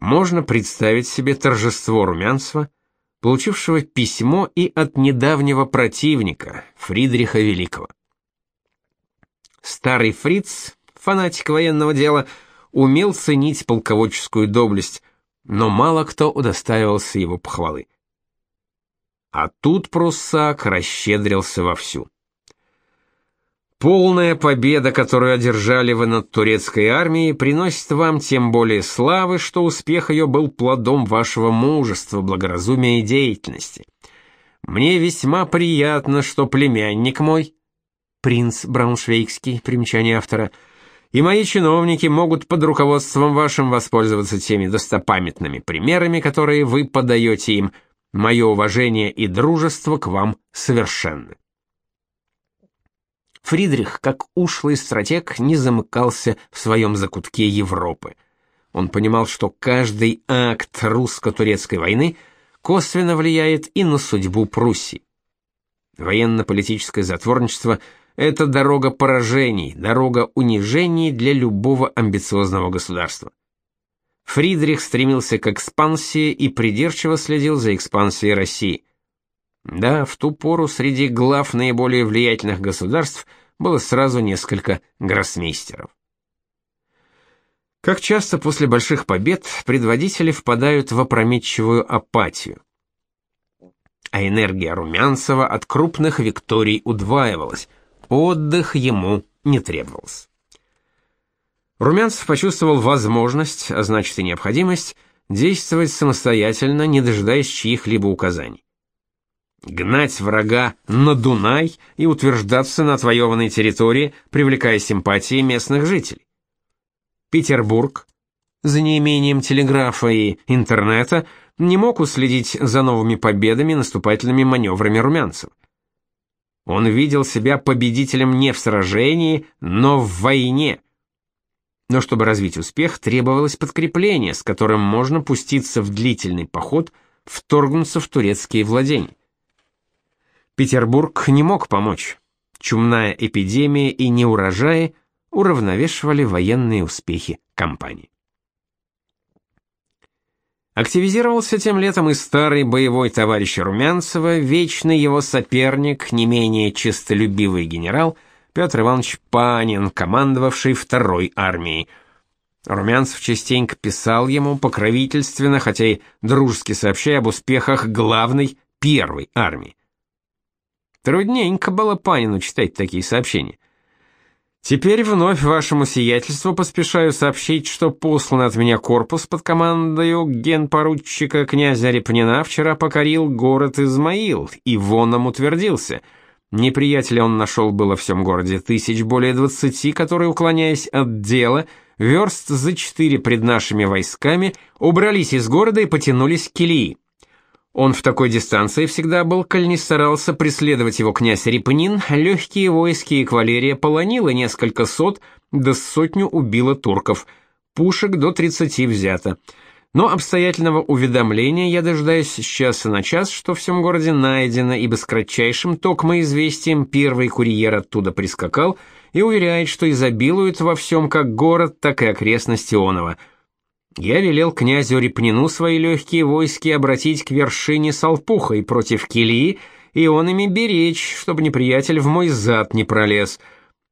можно представить себе торжество Румянцева, получившего письмо и от недавнего противника, Фридриха Великого. Старый фриц, фанатик военного дела, умел ценить полководческую доблесть, но мало кто удостаивался его похвалы. А тут пруссак расщедрился вовсю. Полная победа, которую одержали вы над турецкой армией, приносит вам тем более славы, что успех ее был плодом вашего мужества, благоразумия и деятельности. Мне весьма приятно, что племянник мой, принц Брауншвейгский, примечание автора, и мои чиновники могут под руководством вашим воспользоваться теми достопамятными примерами, которые вы подаете им. Мое уважение и дружество к вам совершенны. Фридрих, как ушлый стратег, не замыкался в своем закутке Европы. Он понимал, что каждый акт русско-турецкой войны косвенно влияет и на судьбу Пруссии. Военно-политическое затворничество – это дорога поражений, дорога унижений для любого амбициозного государства. Фридрих стремился к экспансии и придирчиво следил за экспансией России. Да, в ту пору среди глав наиболее влиятельных государств было сразу несколько гроссмейстеров. Как часто после больших побед предводители впадают в опрометчивую апатию. А энергия Румянцева от крупных викторий удваивалась, отдых ему не требовался. Румянцев почувствовал возможность, а значит и необходимость, действовать самостоятельно, не дожидаясь чьих-либо указаний гнать врага на Дунай и утверждаться на отвоеванной территории, привлекая симпатии местных жителей. Петербург, за неимением телеграфа и интернета, не мог уследить за новыми победами наступательными маневрами румянцев. Он видел себя победителем не в сражении, но в войне. Но чтобы развить успех, требовалось подкрепление, с которым можно пуститься в длительный поход, вторгнуться в турецкие владения. Петербург не мог помочь. Чумная эпидемия и неурожаи уравновешивали военные успехи кампании. Активизировался тем летом и старый боевой товарищ Румянцева, вечный его соперник, не менее честолюбивый генерал Петр Иванович Панин, командовавший второй армией. Румянцев частенько писал ему покровительственно, хотя и дружески сообщая об успехах главной первой армии. Трудненько было Панину читать такие сообщения. Теперь вновь вашему сиятельству поспешаю сообщить, что послан от меня корпус под командою генпоручика князя Репнина вчера покорил город Измаил и воном утвердился. Неприятеля он нашел было в всем городе тысяч более двадцати, которые, уклоняясь от дела, верст за четыре пред нашими войсками, убрались из города и потянулись к Килии. Он в такой дистанции всегда был, коль не старался преследовать его князь Репнин, легкие войски и кавалерия полонила несколько сот, да сотню убила турков, пушек до тридцати взято. Но обстоятельного уведомления я дожидаюсь с часа на час, что в всем городе найдено, ибо с кратчайшим токмо известием первый курьер оттуда прискакал и уверяет, что изобилует во всем как город, так и окрестности Онова — я велел князю Репнину свои легкие войски обратить к вершине Салпухой против Килии, и он ими беречь, чтобы неприятель в мой зад не пролез.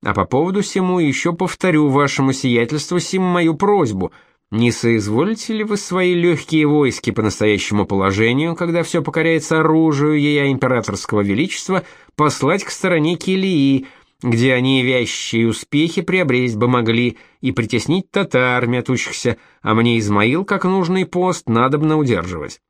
А по поводу сему еще повторю вашему сиятельству сим мою просьбу. Не соизволите ли вы свои легкие войски по настоящему положению, когда все покоряется оружию ея императорского величества, послать к стороне Килии, где они вящие успехи приобрести бы могли и притеснить татар, мятущихся, а мне Измаил, как нужный пост, надобно удерживать.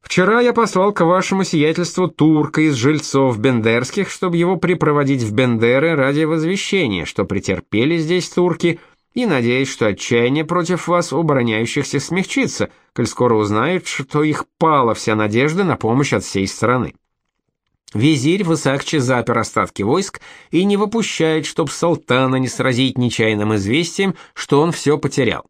Вчера я послал к вашему сиятельству турка из жильцов бендерских, чтобы его припроводить в Бендеры ради возвещения, что претерпели здесь турки, и надеюсь, что отчаяние против вас обороняющихся смягчится, коль скоро узнают, что их пала вся надежда на помощь от всей страны. Визирь Высокче запер остатки войск и не выпущает, чтоб султана не сразить нечаянным известием, что он все потерял.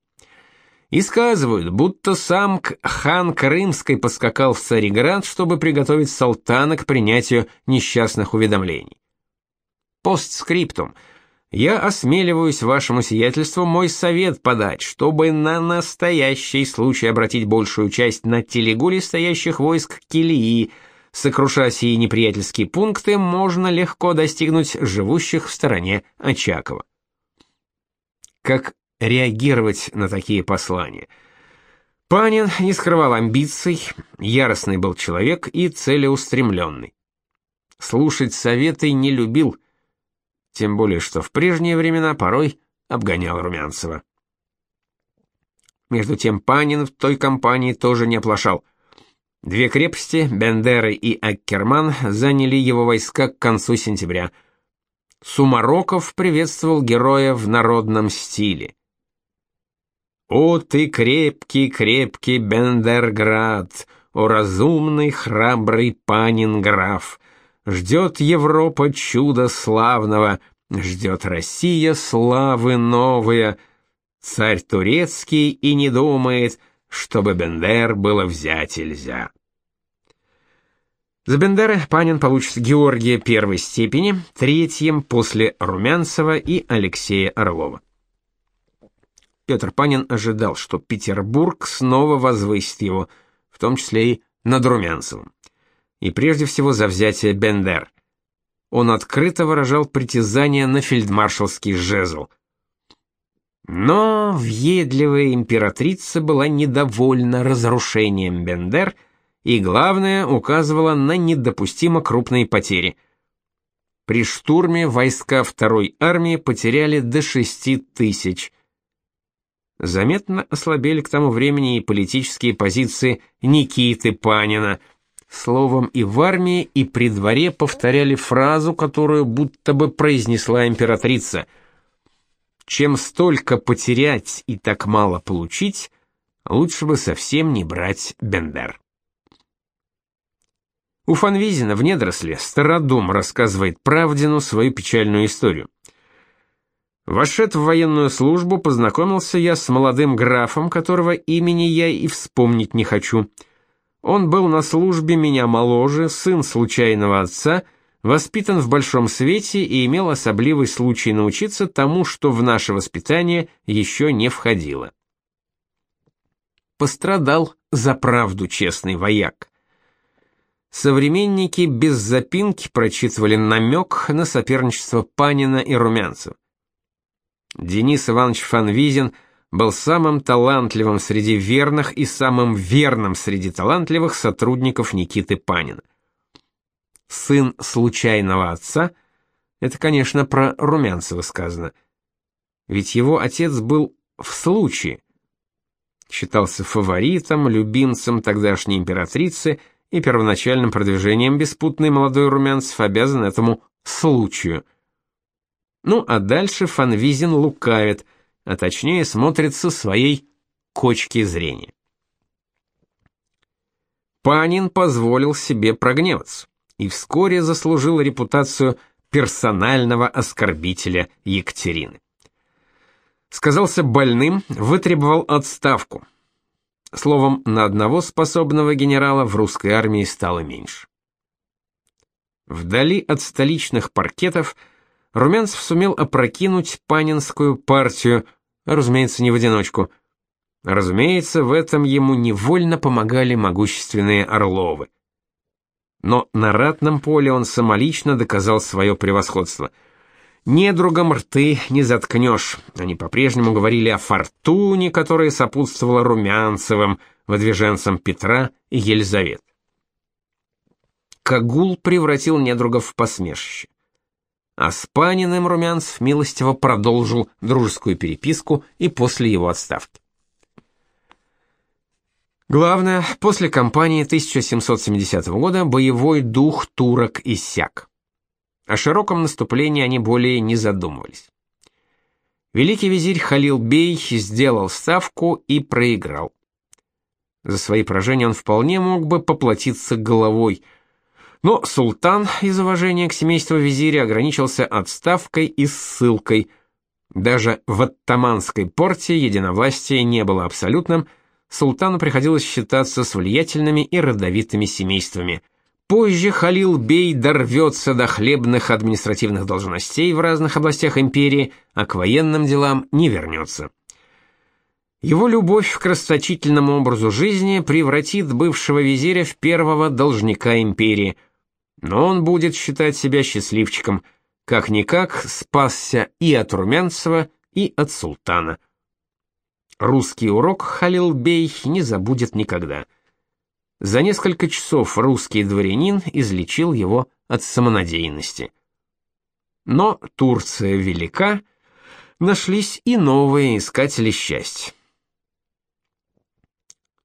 И сказывают, будто сам хан Крымской поскакал в Цареград, чтобы приготовить султана к принятию несчастных уведомлений. Постскриптум. я осмеливаюсь вашему сиятельству мой совет подать, чтобы на настоящий случай обратить большую часть на телегули стоящих войск Килии, сокруша сии неприятельские пункты, можно легко достигнуть живущих в стороне Очакова. Как реагировать на такие послания? Панин не скрывал амбиций, яростный был человек и целеустремленный. Слушать советы не любил, тем более что в прежние времена порой обгонял Румянцева. Между тем Панин в той компании тоже не оплошал. Две крепости, Бендеры и Аккерман, заняли его войска к концу сентября. Сумароков приветствовал героя в народном стиле. «О ты крепкий, крепкий Бендерград, о разумный, храбрый Панин граф!» Ждет Европа чуда славного, ждет Россия славы новые. Царь турецкий и не думает, чтобы Бендер было взять нельзя. За Бендера Панин получит Георгия первой степени, третьим после Румянцева и Алексея Орлова. Петр Панин ожидал, что Петербург снова возвысит его, в том числе и над Румянцевым и прежде всего за взятие Бендер. Он открыто выражал притязание на фельдмаршалский жезл. Но въедливая императрица была недовольна разрушением Бендер и, главное, указывала на недопустимо крупные потери. При штурме войска второй армии потеряли до шести тысяч. Заметно ослабели к тому времени и политические позиции Никиты Панина – Словом, и в армии, и при дворе повторяли фразу, которую будто бы произнесла императрица. Чем столько потерять и так мало получить, лучше бы совсем не брать Бендер. У Фанвизина в недоросле Стародум рассказывает Правдину свою печальную историю. Вошед в военную службу, познакомился я с молодым графом, которого имени я и вспомнить не хочу – он был на службе меня моложе, сын случайного отца, воспитан в большом свете и имел особливый случай научиться тому, что в наше воспитание еще не входило. Пострадал за правду честный вояк. Современники без запинки прочитывали намек на соперничество Панина и Румянцева. Денис Иванович Фанвизин – был самым талантливым среди верных и самым верным среди талантливых сотрудников Никиты Панина. Сын случайного отца это, конечно, про Румянцева сказано. Ведь его отец был в случае считался фаворитом, любимцем тогдашней императрицы и первоначальным продвижением беспутный молодой Румянцев обязан этому случаю. Ну, а дальше Фанвизин лукавит – а точнее смотрит со своей кочки зрения. Панин позволил себе прогневаться и вскоре заслужил репутацию персонального оскорбителя Екатерины. Сказался больным, вытребовал отставку. Словом, на одного способного генерала в русской армии стало меньше. Вдали от столичных паркетов Румянцев сумел опрокинуть панинскую партию, разумеется, не в одиночку. Разумеется, в этом ему невольно помогали могущественные Орловы. Но на ратном поле он самолично доказал свое превосходство. Недругам рты не заткнешь. Они по-прежнему говорили о фортуне, которая сопутствовала Румянцевым, выдвиженцам Петра и Елизавет. Кагул превратил недругов в посмешище а с Паниным Румянцев милостиво продолжил дружескую переписку и после его отставки. Главное, после кампании 1770 года боевой дух турок иссяк. О широком наступлении они более не задумывались. Великий визирь Халил Бей сделал ставку и проиграл. За свои поражения он вполне мог бы поплатиться головой – но султан из уважения к семейству визиря ограничился отставкой и ссылкой. Даже в оттаманской порте единовластие не было абсолютным, султану приходилось считаться с влиятельными и родовитыми семействами. Позже Халил Бей дорвется до хлебных административных должностей в разных областях империи, а к военным делам не вернется. Его любовь к расточительному образу жизни превратит бывшего визиря в первого должника империи, но он будет считать себя счастливчиком, как-никак спасся и от Румянцева, и от султана. Русский урок Халил Бей не забудет никогда – за несколько часов русский дворянин излечил его от самонадеянности. Но Турция велика, нашлись и новые искатели счастья.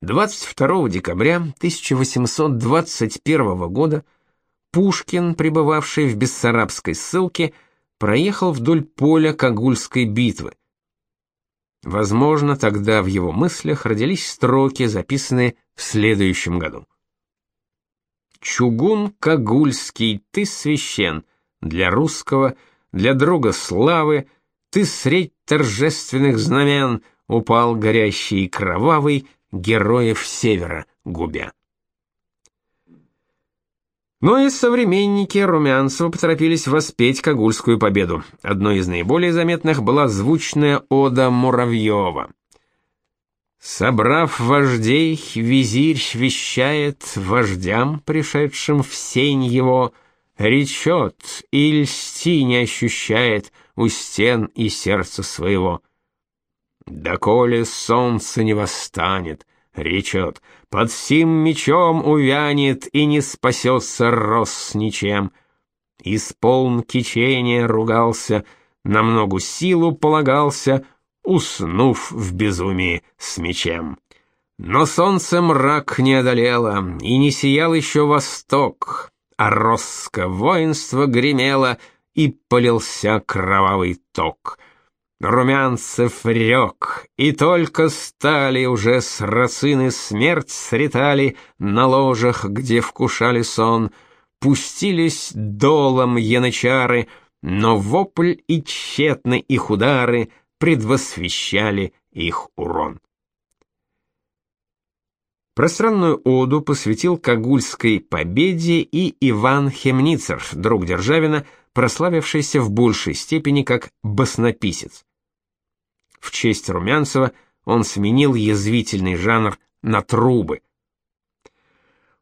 22 декабря 1821 года Пушкин, пребывавший в Бессарабской ссылке, проехал вдоль поля Кагульской битвы. Возможно, тогда в его мыслях родились строки, записанные в следующем году. Чугун Кагульский, ты священ для русского, для друга славы, ты средь торжественных знамен упал горящий и кровавый, героев севера губя. Но и современники Румянцева поторопились воспеть Кагульскую победу. Одной из наиболее заметных была звучная ода Муравьева. Собрав вождей, визирь вещает вождям, пришедшим в сень его, речет и льсти не ощущает у стен и сердца своего. Доколе солнце не восстанет, речет, под сим мечом увянет и не спасется рос ничем. Исполн кичения ругался, на многу силу полагался, уснув в безумии с мечем. Но солнце мрак не одолело, и не сиял еще восток, а росско воинство гремело, и полился кровавый ток — Румянцев рек, и только стали уже срацины смерть сретали на ложах, где вкушали сон, пустились долом янычары, но вопль и тщетны их удары предвосвещали их урон. Пространную оду посвятил Кагульской победе и Иван Хемницер, друг Державина, прославившийся в большей степени как баснописец. В честь Румянцева он сменил язвительный жанр на трубы.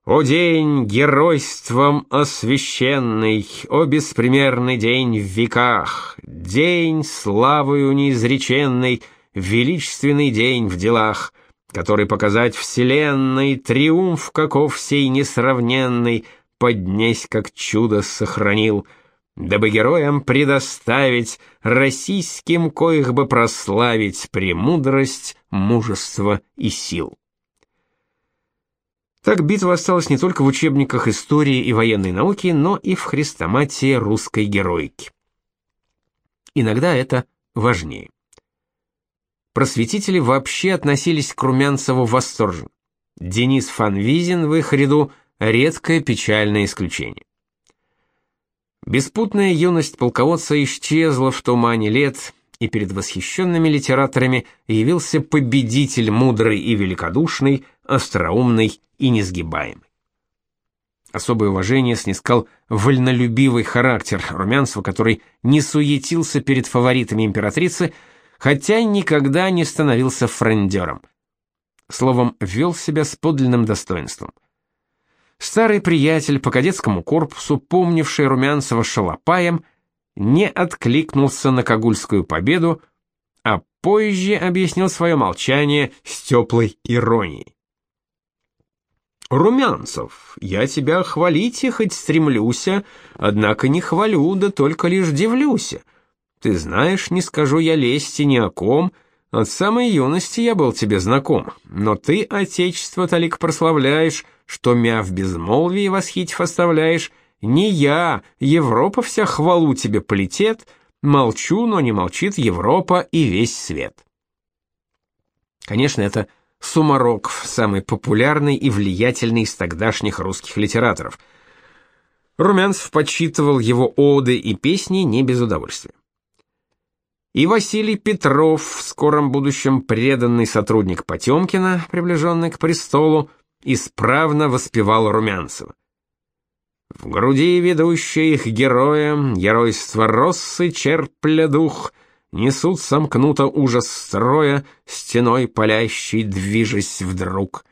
О день геройством освященный, о беспримерный день в веках, день славою неизреченной, величественный день в делах, который показать вселенной триумф каков сей несравненный, поднесь как чудо сохранил — дабы героям предоставить, российским коих бы прославить премудрость, мужество и сил. Так битва осталась не только в учебниках истории и военной науки, но и в хрестоматии русской героики. Иногда это важнее. Просветители вообще относились к Румянцеву восторженно. Денис Фанвизин в их ряду редкое печальное исключение. Беспутная юность полководца исчезла в тумане лет, и перед восхищенными литераторами явился победитель мудрый и великодушный, остроумный и несгибаемый. Особое уважение снискал вольнолюбивый характер Румянцева, который не суетился перед фаворитами императрицы, хотя никогда не становился френдером. Словом, вел себя с подлинным достоинством – Старый приятель по кадетскому корпусу, помнивший Румянцева шалопаем, не откликнулся на Кагульскую победу, а позже объяснил свое молчание с теплой иронией. Румянцев, я тебя хвалить и хоть стремлюся, однако не хвалю, да только лишь дивлюся. Ты знаешь, не скажу я лести ни о ком, от самой юности я был тебе знаком, но ты отечество талик прославляешь, что мя в безмолвии восхитив оставляешь, не я, Европа вся хвалу тебе полетет, молчу, но не молчит Европа и весь свет. Конечно, это Сумароков, самый популярный и влиятельный из тогдашних русских литераторов. Румянцев подсчитывал его оды и песни не без удовольствия. И Василий Петров, в скором будущем преданный сотрудник Потемкина, приближенный к престолу, исправно воспевал Румянцева. В груди ведущие их героя, геройство Россы черпля дух, несут сомкнуто ужас строя, стеной палящей движась вдруг.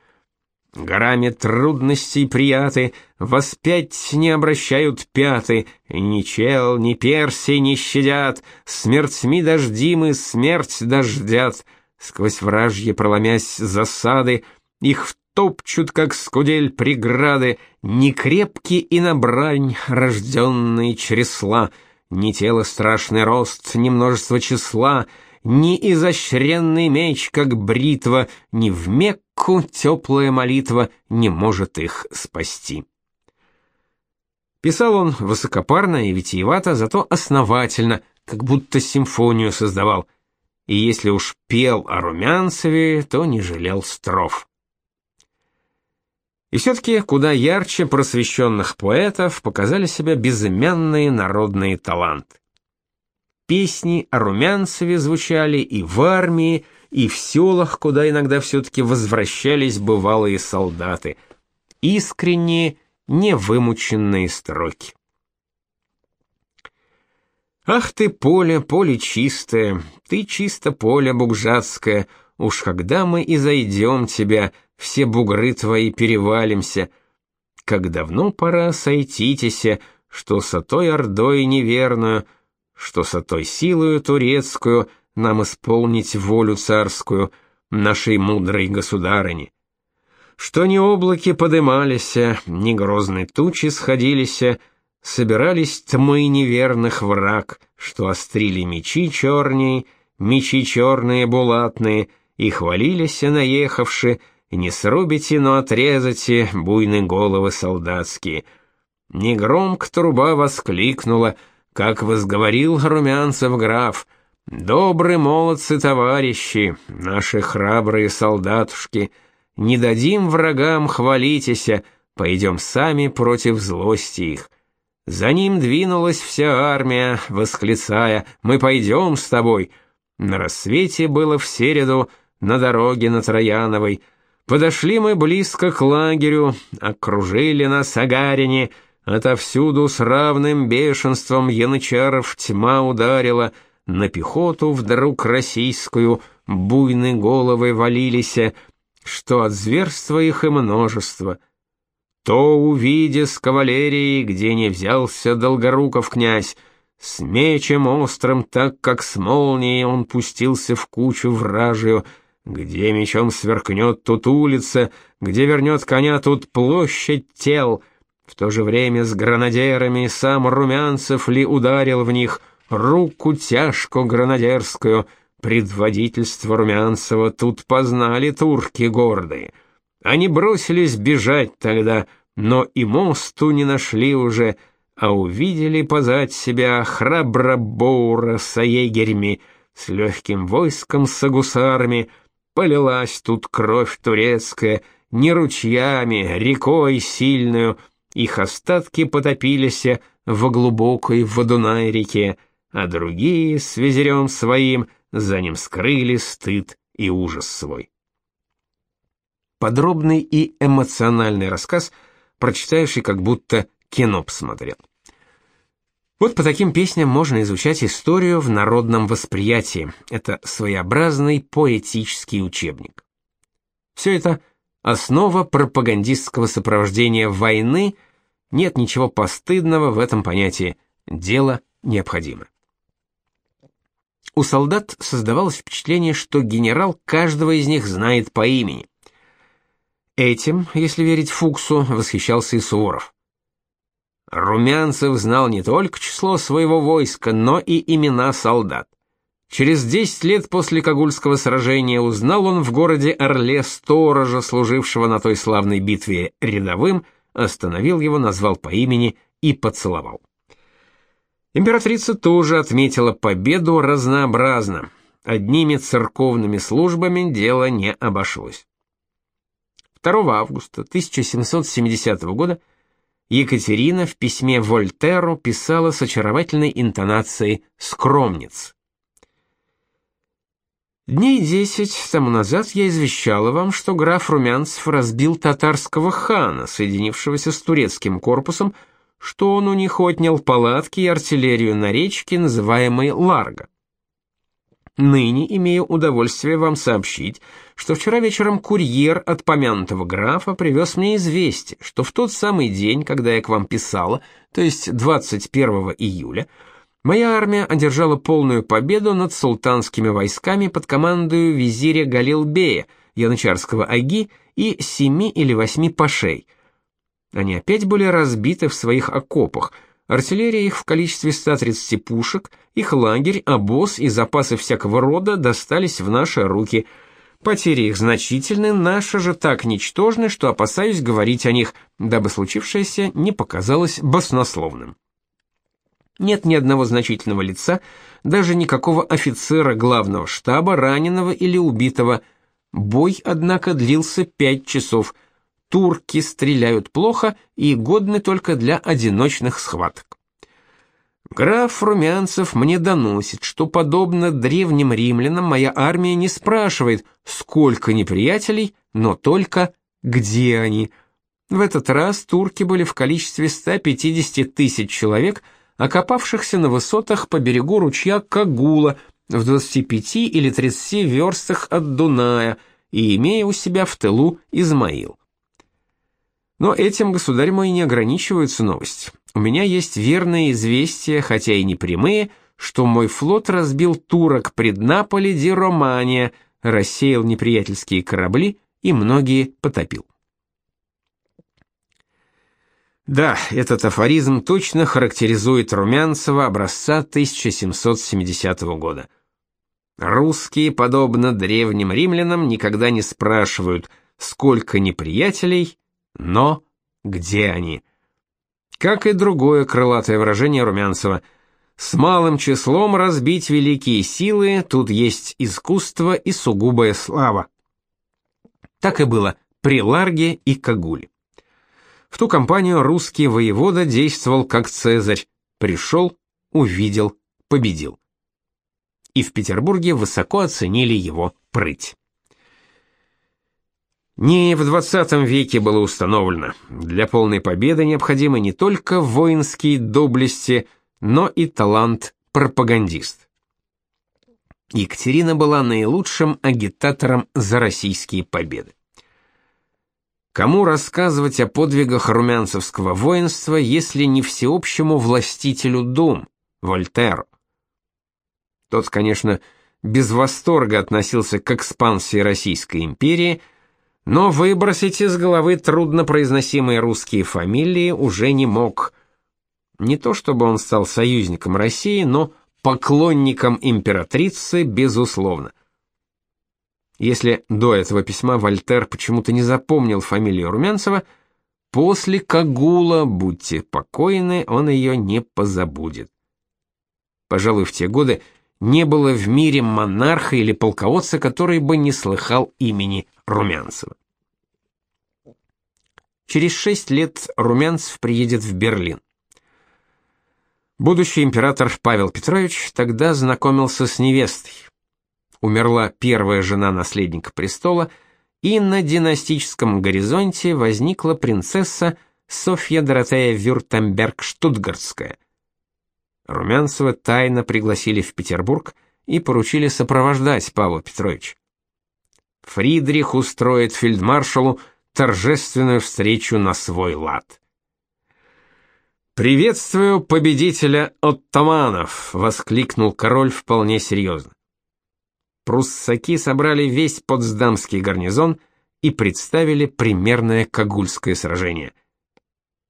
Горами трудностей прияты, воспять не обращают пяты, ни чел, ни перси не щадят, смертьми дождимы смерть дождят, сквозь вражье проломясь засады, их втопчут, как скудель преграды, ни крепки и на брань рожденные чресла, ни тело страшный рост, ни множество числа — ни изощренный меч, как бритва, ни в Мекку теплая молитва не может их спасти. Писал он высокопарно и витиевато, зато основательно, как будто симфонию создавал. И если уж пел о Румянцеве, то не жалел строф. И все-таки куда ярче просвещенных поэтов показали себя безымянные народные таланты. Песни о Румянцеве звучали и в армии, и в селах, куда иногда все-таки возвращались бывалые солдаты. Искренние, невымученные строки. Ах ты поле, поле чистое, ты чисто поле бугжатское, уж когда мы и зайдем тебя, все бугры твои перевалимся. Как давно пора сойтитеся, что с той ордой неверную — что со той силою турецкую нам исполнить волю царскую нашей мудрой государыни. Что ни облаки подымались, ни грозные тучи сходились, собирались тьмы неверных враг, что острили мечи черней, мечи черные булатные, и хвалились наехавши, не срубите, но отрезайте буйные головы солдатские. Негромко труба воскликнула — как возговорил Румянцев граф, добрые молодцы товарищи, наши храбрые солдатушки, не дадим врагам хвалитеся, пойдем сами против злости их. За ним двинулась вся армия, восклицая: "Мы пойдем с тобой". На рассвете было в середу на дороге на Трояновой. Подошли мы близко к лагерю, окружили нас агарине, Отовсюду с равным бешенством янычаров тьма ударила, на пехоту вдруг российскую буйные головы валились, что от зверства их и множество. То, увидя с кавалерией, где не взялся Долгоруков князь, с мечем острым, так как с молнией он пустился в кучу вражию, где мечом сверкнет тут улица, где вернет коня тут площадь тел — в то же время с гранадерами сам Румянцев ли ударил в них руку тяжко гранадерскую, предводительство Румянцева тут познали турки гордые. Они бросились бежать тогда, но и мосту не нашли уже, а увидели позать себя храбро Боура с егерями, с легким войском с гусарами, полилась тут кровь турецкая, не ручьями, рекой сильную, их остатки потопились в глубокой водуной реке, а другие с визирем своим за ним скрыли стыд и ужас свой. Подробный и эмоциональный рассказ, прочитавший как будто кино посмотрел. Вот по таким песням можно изучать историю в народном восприятии. Это своеобразный поэтический учебник. Все это основа пропагандистского сопровождения войны – нет ничего постыдного в этом понятии. Дело необходимо. У солдат создавалось впечатление, что генерал каждого из них знает по имени. Этим, если верить Фуксу, восхищался и Суворов. Румянцев знал не только число своего войска, но и имена солдат. Через 10 лет после Кагульского сражения узнал он в городе Орле сторожа, служившего на той славной битве рядовым, остановил его, назвал по имени и поцеловал. Императрица тоже отметила победу разнообразно. Одними церковными службами дело не обошлось. 2 августа 1770 года Екатерина в письме Вольтеру писала с очаровательной интонацией «скромниц». Дней десять тому назад я извещала вам, что граф Румянцев разбил татарского хана, соединившегося с турецким корпусом, что он у них отнял палатки и артиллерию на речке, называемой Ларго. Ныне имею удовольствие вам сообщить, что вчера вечером курьер от помянутого графа привез мне известие, что в тот самый день, когда я к вам писала, то есть 21 июля, моя армия одержала полную победу над султанскими войсками под командою визиря Галилбея, янычарского аги и семи или восьми пашей. Они опять были разбиты в своих окопах – Артиллерия их в количестве 130 пушек, их лагерь, обоз и запасы всякого рода достались в наши руки. Потери их значительны, наши же так ничтожны, что опасаюсь говорить о них, дабы случившееся не показалось баснословным. Нет ни одного значительного лица, даже никакого офицера главного штаба, раненого или убитого. Бой, однако, длился пять часов – турки стреляют плохо и годны только для одиночных схваток. Граф Румянцев мне доносит, что подобно древним римлянам моя армия не спрашивает, сколько неприятелей, но только где они. В этот раз турки были в количестве 150 тысяч человек, окопавшихся на высотах по берегу ручья Кагула в 25 или 30 верстах от Дуная и имея у себя в тылу Измаил. Но этим, государь мой, не ограничиваются новости. У меня есть верные известия, хотя и не прямые, что мой флот разбил турок пред Наполи ди Романия, рассеял неприятельские корабли и многие потопил. Да, этот афоризм точно характеризует Румянцева образца 1770 года. Русские, подобно древним римлянам, никогда не спрашивают, сколько неприятелей, но где они? Как и другое крылатое выражение Румянцева «С малым числом разбить великие силы, тут есть искусство и сугубая слава». Так и было при Ларге и Кагуле. В ту кампанию русский воевода действовал как Цезарь, пришел, увидел, победил. И в Петербурге высоко оценили его прыть. Не в 20 веке было установлено, для полной победы необходимы не только воинские доблести, но и талант пропагандист. Екатерина была наилучшим агитатором за российские победы. Кому рассказывать о подвигах румянцевского воинства, если не всеобщему властителю дум, Вольтеру? Тот, конечно, без восторга относился к экспансии Российской империи – но выбросить из головы труднопроизносимые русские фамилии уже не мог. Не то чтобы он стал союзником России, но поклонником императрицы безусловно. Если до этого письма Вольтер почему-то не запомнил фамилию Румянцева, после Кагула, будьте покойны, он ее не позабудет. Пожалуй, в те годы не было в мире монарха или полководца, который бы не слыхал имени Румянцева. Через шесть лет Румянцев приедет в Берлин. Будущий император Павел Петрович тогда знакомился с невестой. Умерла первая жена наследника престола, и на династическом горизонте возникла принцесса Софья Доротея Вюртемберг-Штутгартская – Румянцева тайно пригласили в Петербург и поручили сопровождать Павла Петровича. Фридрих устроит фельдмаршалу торжественную встречу на свой лад. «Приветствую победителя оттаманов!» — воскликнул король вполне серьезно. Пруссаки собрали весь потсдамский гарнизон и представили примерное Кагульское сражение.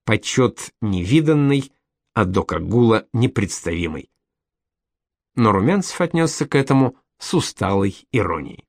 Почет невиданный, а до Кагула непредставимый. Но Румянцев отнесся к этому с усталой иронией.